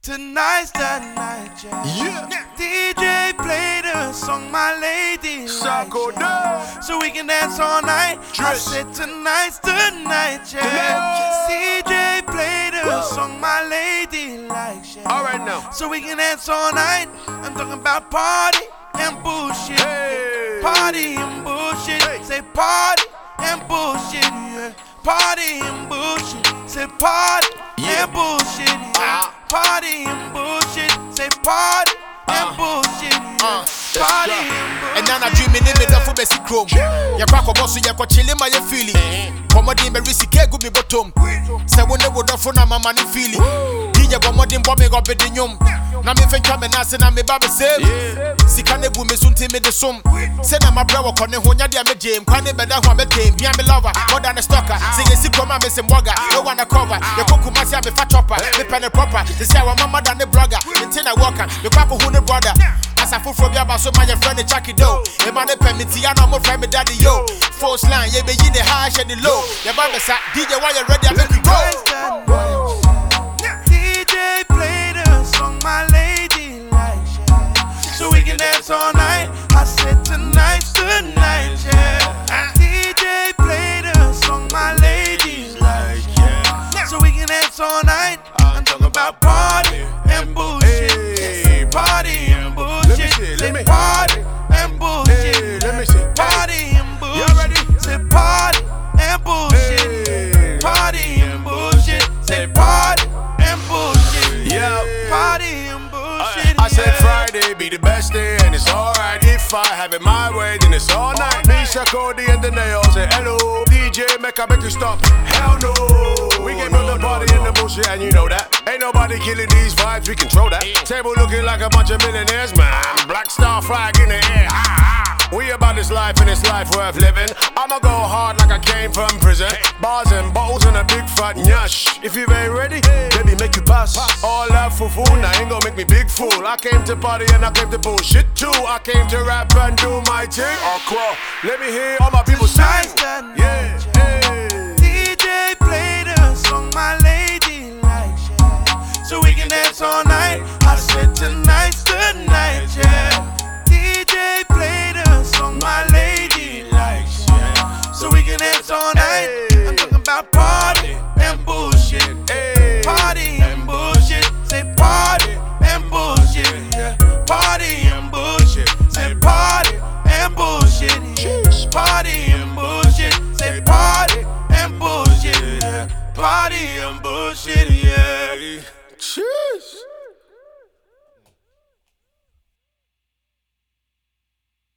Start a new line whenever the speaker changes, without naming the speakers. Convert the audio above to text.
Tonight's the night, yeah.
Yeah.
DJ played a song my lady
Psycho
likes, yeah. So we can dance all night. I
Trish.
said tonight's the night, yeah. DJ played a song my lady likes, yeah.
All right now.
So we can dance all night. I'm talking about party and bullshit.
Hey.
Party and bullshit.
Hey.
Say party and bullshit. Yeah. Party and bullshit. Say party
Yeah.
and bullshit. Yeah.
Uh-huh.
Party and bullshit. Say party and bullshit.
Uh,
party and bullshit.
ɛna anadwo eh. me ne me dɔfo bɛsi kurom yɛkɔ akɔbɔ so yɛkɔkyele ma yɛ fili bɔmmɔden bɛwe sika gu me bɔtom sɛ wo ne wo dɔfo na mama ne fili dinyɛ bɔmmɔden bɔ me rɔbede nnwom na memfa ntwa me nase na meba bɛsɛm sika ne bu me so nti mede som sɛna mabrɛ wɔ kɔne ho nyadeɛ megyem kwa ne bɛda ho a ah. mɛtem bia me lava mɔda ne stɔka sɛ yɛsi kɔm a mese mbɔga ɛwa ne kɔva yɛkɔ kuma se a mefa ne prɔpa te sɛ wɔmama da ne blɔga mente na wɔka mekɔ akɔho ne brɔda asa foforɔ bi aba so ma yɛfrɛ ne Chucky Do ɛma ne pɛ me me daddy yo line yɛbɛyi ne high hyɛ ne low yɛba bɛsa DJ why you ready I make we go
the. DJ played a song my lady likes, yeah. So we can dance all night. I said tonight's the night, yeah. DJ played a song my lady likes, yeah. So we can dance all night.
The best day and it's alright. If I have it my way, then it's all night. Me, Cody, and the nail say hello. DJ, make I make you stop. Hell no. We came from the party and the bullshit, and you know that. Ain't nobody killing these vibes, we control that. Table looking like a bunch of millionaires, man. Black star flag in the air. Ah, ah. We about this life and it's life worth living. I'ma go hard like I came from prison. Bars and bottles and a big fat nyash. If you ain't ready, pass. All that for fool, now ain't gonna make me big fool. I came to party and I came to bullshit too. I came to rap and do my thing. Accra, let me hear all my people sing.
The
Yeah, hey.
DJ played a song my lady likes, yeah. So we can dance all night. I said tonight's the night, yeah. DJ played a song my lady likes, yeah. So we can dance all night.